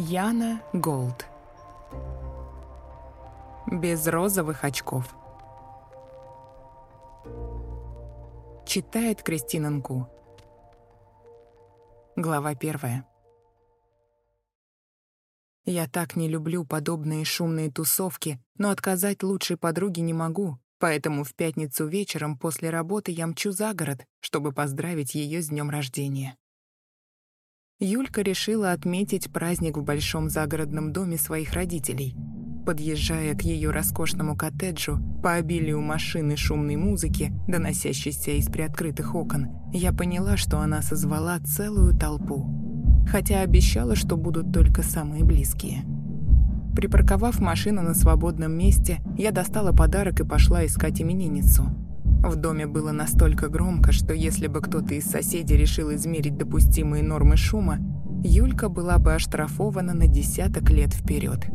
Яна Голд. Без розовых очков. Читает Кристина Нку. Глава первая. Я так не люблю подобные шумные тусовки, но отказать лучшей подруге не могу, поэтому в пятницу вечером после работы я мчу за город, чтобы поздравить ее с днем рождения. Юлька решила отметить праздник в большом загородном доме своих родителей. Подъезжая к ее роскошному коттеджу, по обилию машин и шумной музыки, доносящейся из приоткрытых окон, я поняла, что она созвала целую толпу. Хотя обещала, что будут только самые близкие. Припарковав машину на свободном месте, я достала подарок и пошла искать именинницу — в доме было настолько громко, что если бы кто-то из соседей решил измерить допустимые нормы шума, Юлька была бы оштрафована на десяток лет вперед.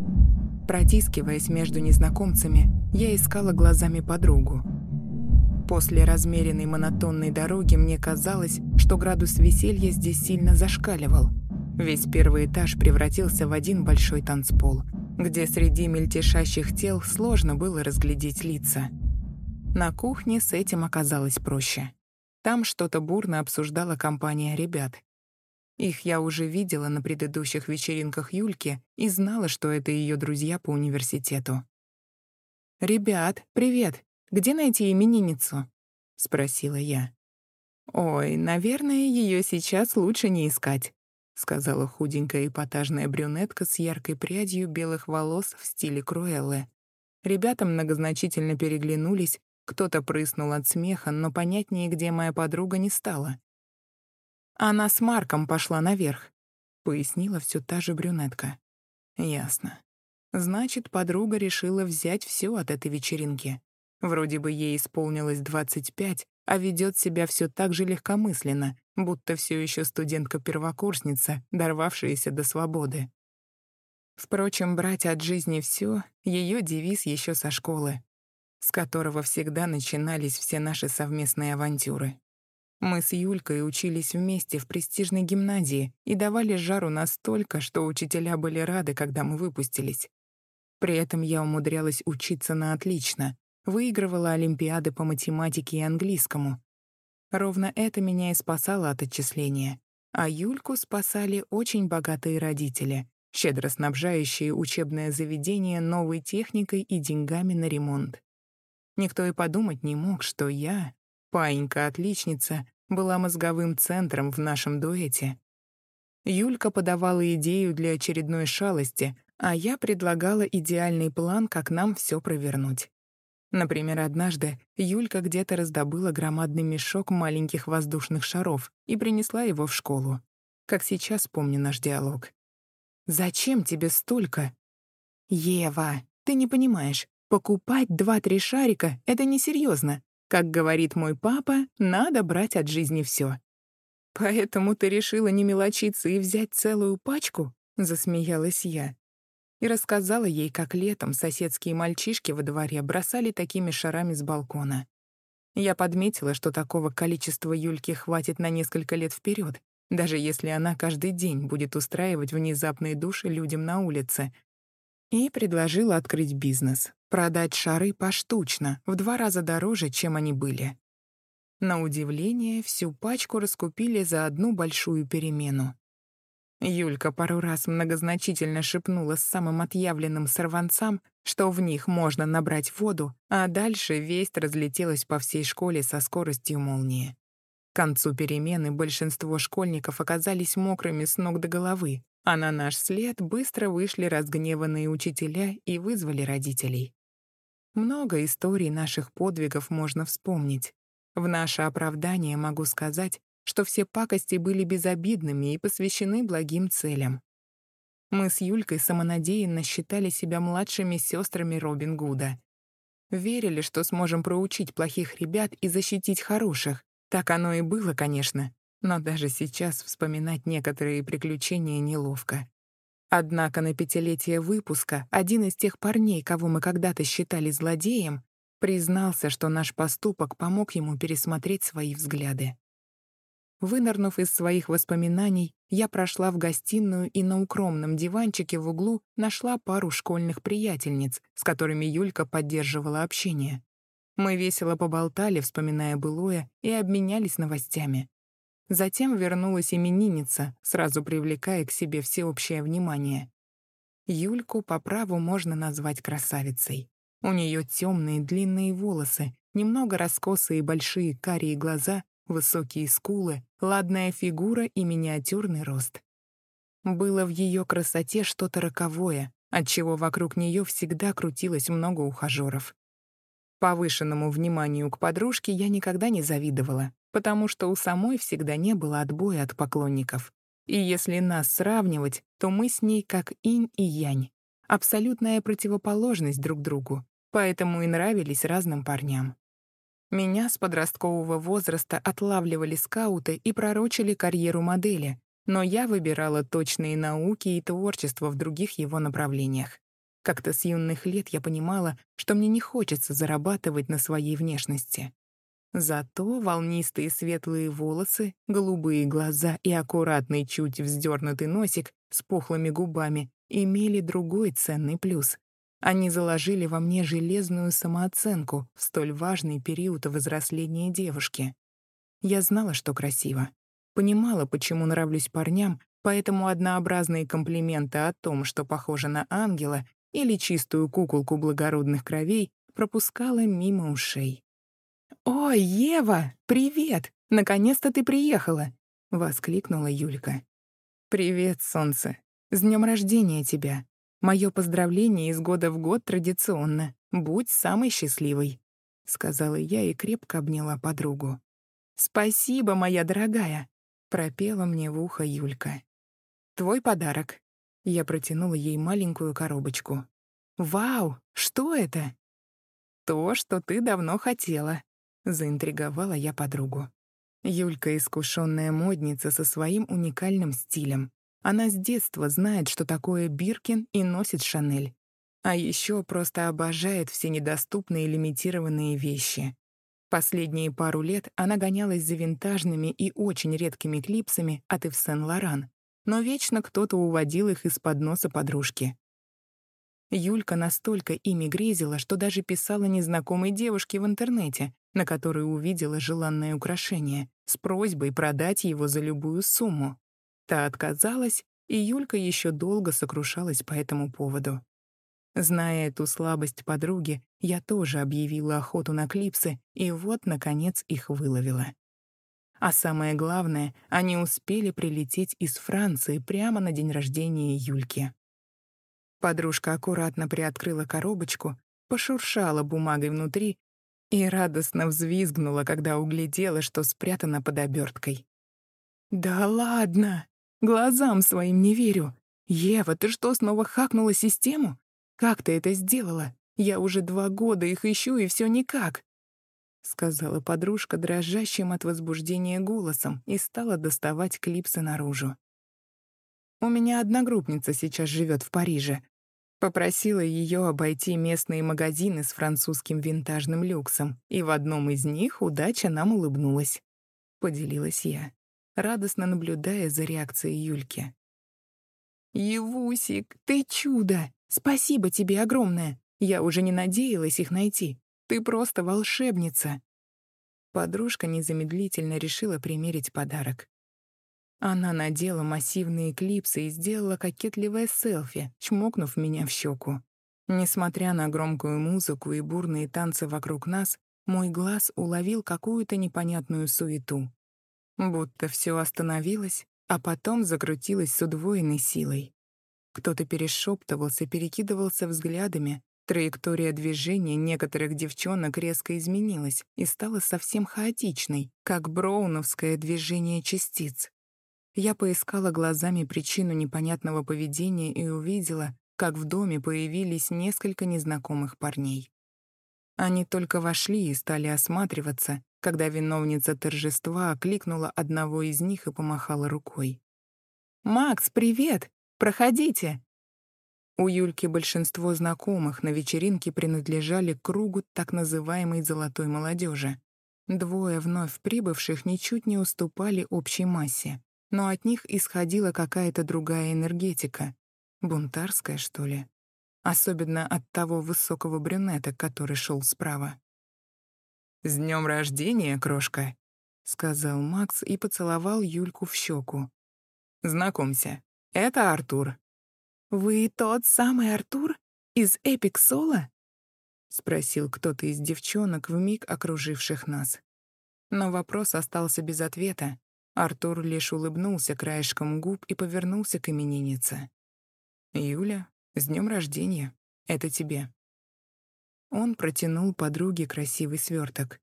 Протискиваясь между незнакомцами, я искала глазами подругу. После размеренной монотонной дороги мне казалось, что градус веселья здесь сильно зашкаливал. Весь первый этаж превратился в один большой танцпол, где среди мельтешащих тел сложно было разглядеть лица — на кухне с этим оказалось проще. Там что-то бурно обсуждала компания ребят. Их я уже видела на предыдущих вечеринках Юльки и знала, что это ее друзья по университету. «Ребят, привет! Где найти именинницу?» — спросила я. «Ой, наверное, ее сейчас лучше не искать», — сказала худенькая эпатажная брюнетка с яркой прядью белых волос в стиле Круэллы. Ребята многозначительно переглянулись, кто-то прыснул от смеха, но понятнее, где моя подруга, не стала. «Она с Марком пошла наверх», — пояснила все та же брюнетка. «Ясно. Значит, подруга решила взять все от этой вечеринки. Вроде бы ей исполнилось 25, а ведет себя все так же легкомысленно, будто все еще студентка-первокурсница, дорвавшаяся до свободы. Впрочем, брать от жизни все ее девиз еще со школы с которого всегда начинались все наши совместные авантюры. Мы с Юлькой учились вместе в престижной гимназии и давали жару настолько, что учителя были рады, когда мы выпустились. При этом я умудрялась учиться на отлично, выигрывала олимпиады по математике и английскому. Ровно это меня и спасало от отчисления. А Юльку спасали очень богатые родители, щедро снабжающие учебное заведение новой техникой и деньгами на ремонт. Никто и подумать не мог, что я, паинька-отличница, была мозговым центром в нашем дуэте. Юлька подавала идею для очередной шалости, а я предлагала идеальный план, как нам все провернуть. Например, однажды Юлька где-то раздобыла громадный мешок маленьких воздушных шаров и принесла его в школу. Как сейчас помню наш диалог. «Зачем тебе столько?» «Ева, ты не понимаешь, Покупать два-три шарика — это несерьезно. Как говорит мой папа, надо брать от жизни все. «Поэтому ты решила не мелочиться и взять целую пачку?» — засмеялась я. И рассказала ей, как летом соседские мальчишки во дворе бросали такими шарами с балкона. Я подметила, что такого количества Юльки хватит на несколько лет вперед, даже если она каждый день будет устраивать внезапные души людям на улице, и предложила открыть бизнес, продать шары поштучно, в два раза дороже, чем они были. На удивление, всю пачку раскупили за одну большую перемену. Юлька пару раз многозначительно шепнула с самым отъявленным сорванцам, что в них можно набрать воду, а дальше весть разлетелась по всей школе со скоростью молнии. К концу перемены большинство школьников оказались мокрыми с ног до головы, а на наш след быстро вышли разгневанные учителя и вызвали родителей. Много историй наших подвигов можно вспомнить. В наше оправдание могу сказать, что все пакости были безобидными и посвящены благим целям. Мы с Юлькой самонадеянно считали себя младшими сестрами Робин Гуда. Верили, что сможем проучить плохих ребят и защитить хороших. Так оно и было, конечно но даже сейчас вспоминать некоторые приключения неловко. Однако на пятилетие выпуска один из тех парней, кого мы когда-то считали злодеем, признался, что наш поступок помог ему пересмотреть свои взгляды. Вынырнув из своих воспоминаний, я прошла в гостиную и на укромном диванчике в углу нашла пару школьных приятельниц, с которыми Юлька поддерживала общение. Мы весело поболтали, вспоминая былое, и обменялись новостями. Затем вернулась именинница, сразу привлекая к себе всеобщее внимание. Юльку по праву можно назвать красавицей. У нее темные длинные волосы, немного раскосые большие карие глаза высокие скулы, ладная фигура и миниатюрный рост. Было в ее красоте что-то роковое, отчего вокруг нее всегда крутилось много ухажеров. Повышенному вниманию к подружке я никогда не завидовала, потому что у самой всегда не было отбоя от поклонников. И если нас сравнивать, то мы с ней как инь и янь, абсолютная противоположность друг другу, поэтому и нравились разным парням. Меня с подросткового возраста отлавливали скауты и пророчили карьеру модели, но я выбирала точные науки и творчество в других его направлениях. Как-то с юных лет я понимала, что мне не хочется зарабатывать на своей внешности. Зато волнистые светлые волосы, голубые глаза и аккуратный чуть вздернутый носик с пухлыми губами имели другой ценный плюс. Они заложили во мне железную самооценку в столь важный период взросления девушки. Я знала, что красиво. Понимала, почему нравлюсь парням, поэтому однообразные комплименты о том, что похожа на ангела или чистую куколку благородных кровей, пропускала мимо ушей. «Ой, Ева, привет! Наконец-то ты приехала!» — воскликнула Юлька. «Привет, солнце! С днем рождения тебя! Мое поздравление из года в год традиционно. Будь самой счастливой», — сказала я и крепко обняла подругу. «Спасибо, моя дорогая», — пропела мне в ухо Юлька. «Твой подарок». Я протянула ей маленькую коробочку. «Вау, что это?» «То, что ты давно хотела», — заинтриговала я подругу. Юлька — искушенная модница со своим уникальным стилем. Она с детства знает, что такое Биркин и носит Шанель. А еще просто обожает все недоступные лимитированные вещи. Последние пару лет она гонялась за винтажными и очень редкими клипсами от Ив Сен-Лоран, но вечно кто-то уводил их из-под носа подружки. Юлька настолько ими грезила, что даже писала незнакомой девушке в интернете, на которой увидела желанное украшение, с просьбой продать его за любую сумму. Та отказалась, и Юлька еще долго сокрушалась по этому поводу. Зная эту слабость подруги, я тоже объявила охоту на клипсы, и вот, наконец, их выловила. А самое главное, они успели прилететь из Франции прямо на день рождения Юльки. Подружка аккуратно приоткрыла коробочку, пошуршала бумагой внутри и радостно взвизгнула, когда углядела, что спрятано под оберткой. «Да ладно!» Глазам своим не верю. Ева, ты что, снова хакнула систему? Как ты это сделала? Я уже два года их ищу, и все никак. Сказала подружка дрожащим от возбуждения голосом и стала доставать клипсы наружу. У меня одногруппница сейчас живет в Париже. Попросила ее обойти местные магазины с французским винтажным люксом, и в одном из них удача нам улыбнулась. Поделилась я радостно наблюдая за реакцией Юльки. «Евусик, ты чудо! Спасибо тебе огромное! Я уже не надеялась их найти. Ты просто волшебница!» Подружка незамедлительно решила примерить подарок. Она надела массивные клипсы и сделала кокетливое селфи, чмокнув меня в щеку. Несмотря на громкую музыку и бурные танцы вокруг нас, мой глаз уловил какую-то непонятную суету. Будто все остановилось, а потом закрутилось с удвоенной силой. Кто-то перешептывался, перекидывался взглядами. Траектория движения некоторых девчонок резко изменилась и стала совсем хаотичной, как броуновское движение частиц. Я поискала глазами причину непонятного поведения и увидела, как в доме появились несколько незнакомых парней. Они только вошли и стали осматриваться, когда виновница торжества окликнула одного из них и помахала рукой. «Макс, привет! Проходите!» У Юльки большинство знакомых на вечеринке принадлежали кругу так называемой «золотой молодежи». Двое вновь прибывших ничуть не уступали общей массе, но от них исходила какая-то другая энергетика. Бунтарская, что ли? Особенно от того высокого брюнета, который шел справа. «С днем рождения, крошка!» — сказал Макс и поцеловал Юльку в щеку. «Знакомься, это Артур». «Вы тот самый Артур из Эпик Соло?» — спросил кто-то из девчонок, вмиг окруживших нас. Но вопрос остался без ответа. Артур лишь улыбнулся краешком губ и повернулся к имениннице. «Юля, с днем рождения. Это тебе». Он протянул подруге красивый сверток.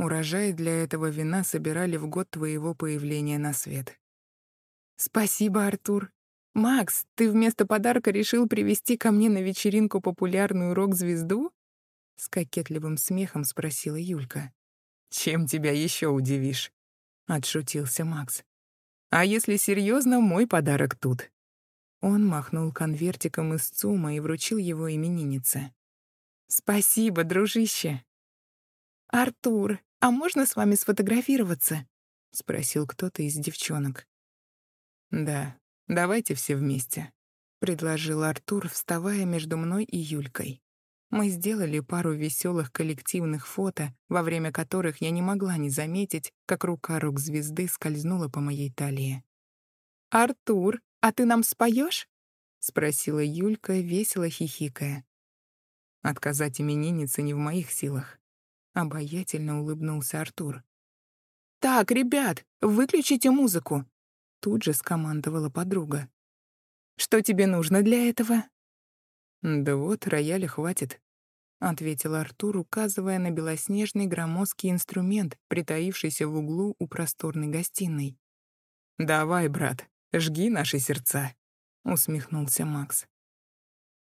Урожай для этого вина собирали в год твоего появления на свет. Спасибо, Артур. Макс, ты вместо подарка решил привести ко мне на вечеринку популярную рок-звезду? С кокетливым смехом спросила Юлька. Чем тебя еще удивишь? Отшутился Макс. А если серьезно, мой подарок тут. Он махнул конвертиком из ЦУМа и вручил его имениннице. «Спасибо, дружище!» «Артур, «А можно с вами сфотографироваться?» — спросил кто-то из девчонок. «Да, давайте все вместе», — предложил Артур, вставая между мной и Юлькой. Мы сделали пару веселых коллективных фото, во время которых я не могла не заметить, как рука рок-звезды скользнула по моей талии. «Артур, а ты нам споешь? спросила Юлька, весело хихикая. Отказать имениннице не в моих силах. Обаятельно улыбнулся Артур. «Так, ребят, выключите музыку!» Тут же скомандовала подруга. «Что тебе нужно для этого?» «Да вот, рояля хватит», — ответил Артур, указывая на белоснежный громоздкий инструмент, притаившийся в углу у просторной гостиной. «Давай, брат, жги наши сердца», — усмехнулся Макс.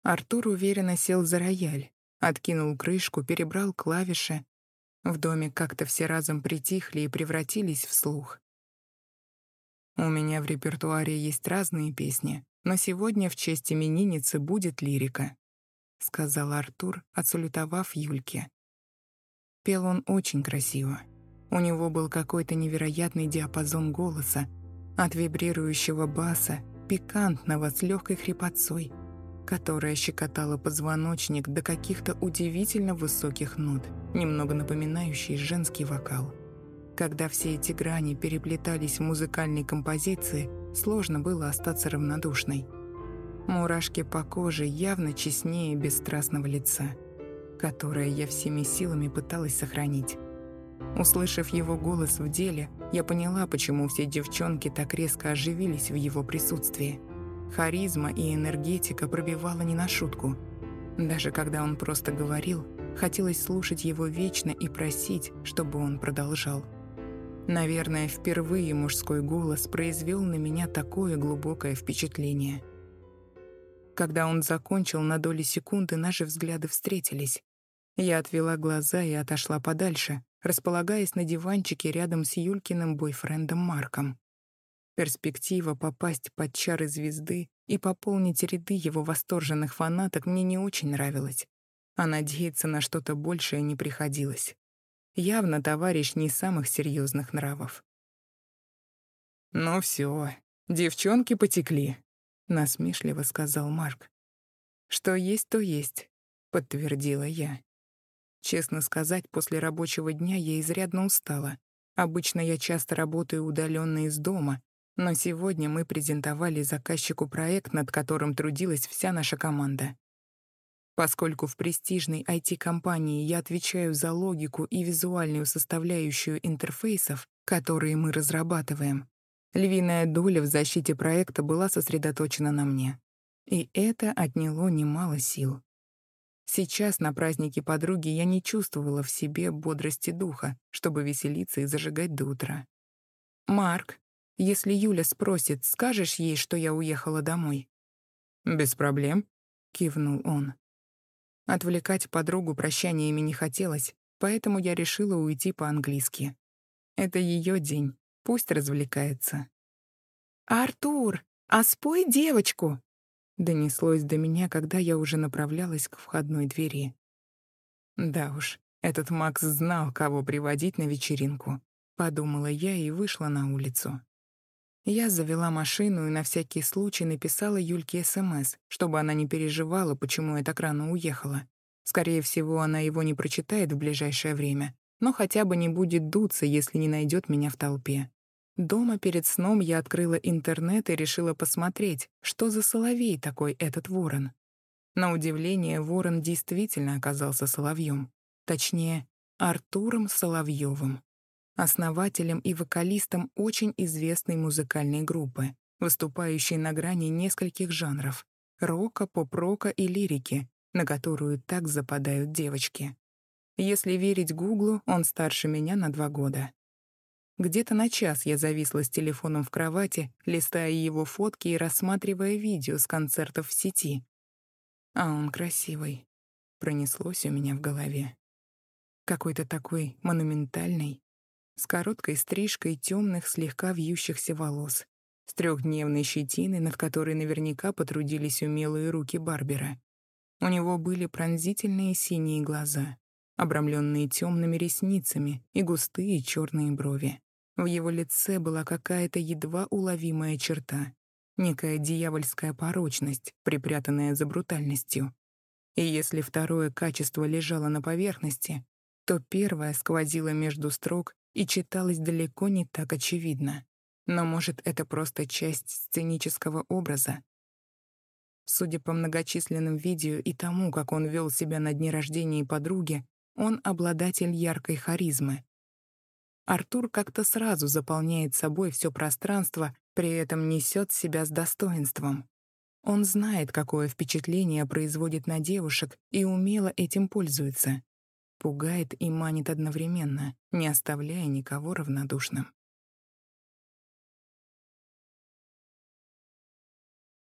Артур уверенно сел за рояль, откинул крышку, перебрал клавиши, в доме как-то все разом притихли и превратились в слух. У меня в репертуаре есть разные песни, но сегодня в честь именинницы будет лирика, — сказал Артур, отсалютовав Юльке. Пел он очень красиво. У него был какой-то невероятный диапазон голоса, от вибрирующего баса, пикантного с легкой хрипотцой — которая щекотала позвоночник до каких-то удивительно высоких нот, немного напоминающий женский вокал. Когда все эти грани переплетались в музыкальной композиции, сложно было остаться равнодушной. Мурашки по коже явно честнее бесстрастного лица, которое я всеми силами пыталась сохранить. Услышав его голос в деле, я поняла, почему все девчонки так резко оживились в его присутствии. Харизма и энергетика пробивала не на шутку. Даже когда он просто говорил, хотелось слушать его вечно и просить, чтобы он продолжал. Наверное, впервые мужской голос произвел на меня такое глубокое впечатление. Когда он закончил, на доли секунды наши взгляды встретились. Я отвела глаза и отошла подальше, располагаясь на диванчике рядом с Юлькиным бойфрендом Марком. Перспектива попасть под чары звезды и пополнить ряды его восторженных фанаток мне не очень нравилась, а надеяться на что-то большее не приходилось. Явно товарищ не самых серьезных нравов. «Ну все, девчонки потекли», — насмешливо сказал Марк. «Что есть, то есть», — подтвердила я. Честно сказать, после рабочего дня я изрядно устала. Обычно я часто работаю удаленно из дома, но сегодня мы презентовали заказчику проект, над которым трудилась вся наша команда. Поскольку в престижной IT-компании я отвечаю за логику и визуальную составляющую интерфейсов, которые мы разрабатываем, львиная доля в защите проекта была сосредоточена на мне. И это отняло немало сил. Сейчас на празднике подруги я не чувствовала в себе бодрости духа, чтобы веселиться и зажигать до утра. «Марк, если Юля спросит, скажешь ей, что я уехала домой?» «Без проблем», — кивнул он. Отвлекать подругу прощаниями не хотелось, поэтому я решила уйти по-английски. Это ее день, пусть развлекается. «Артур, а спой девочку!» Донеслось до меня, когда я уже направлялась к входной двери. Да уж, Этот Макс знал, кого приводить на вечеринку. Подумала я и вышла на улицу. Я завела машину и на всякий случай написала Юльке СМС, чтобы она не переживала, почему я так рано уехала. Скорее всего, она его не прочитает в ближайшее время, но хотя бы не будет дуться, если не найдет меня в толпе. Дома перед сном я открыла интернет и решила посмотреть, что за соловей такой этот ворон. На удивление, ворон действительно оказался соловьем. Точнее, Артуром Соловьевым основателем и вокалистом очень известной музыкальной группы, выступающей на грани нескольких жанров — рока, поп-рока и лирики, на которую так западают девочки. Если верить Гуглу, он старше меня на два года. Где-то на час я зависла с телефоном в кровати, листая его фотки и рассматривая видео с концертов в сети. А он красивый. Пронеслось у меня в голове. Какой-то такой монументальный, с короткой стрижкой темных, слегка вьющихся волос, с трехдневной щетиной, над которой наверняка потрудились умелые руки Барбера. У него были пронзительные синие глаза, обрамленные темными ресницами и густые черные брови. В его лице была какая-то едва уловимая черта, некая дьявольская порочность, припрятанная за брутальностью. И если второе качество лежало на поверхности, то первое сквозило между строк и читалось далеко не так очевидно. Но, может, это просто часть сценического образа? Судя по многочисленным видео и тому, как он вел себя на дне рождения подруги, он обладатель яркой харизмы. Артур как-то сразу заполняет собой все пространство, при этом несет себя с достоинством. Он знает, какое впечатление производит на девушек и умело этим пользуется пугает и манит одновременно, не оставляя никого равнодушным.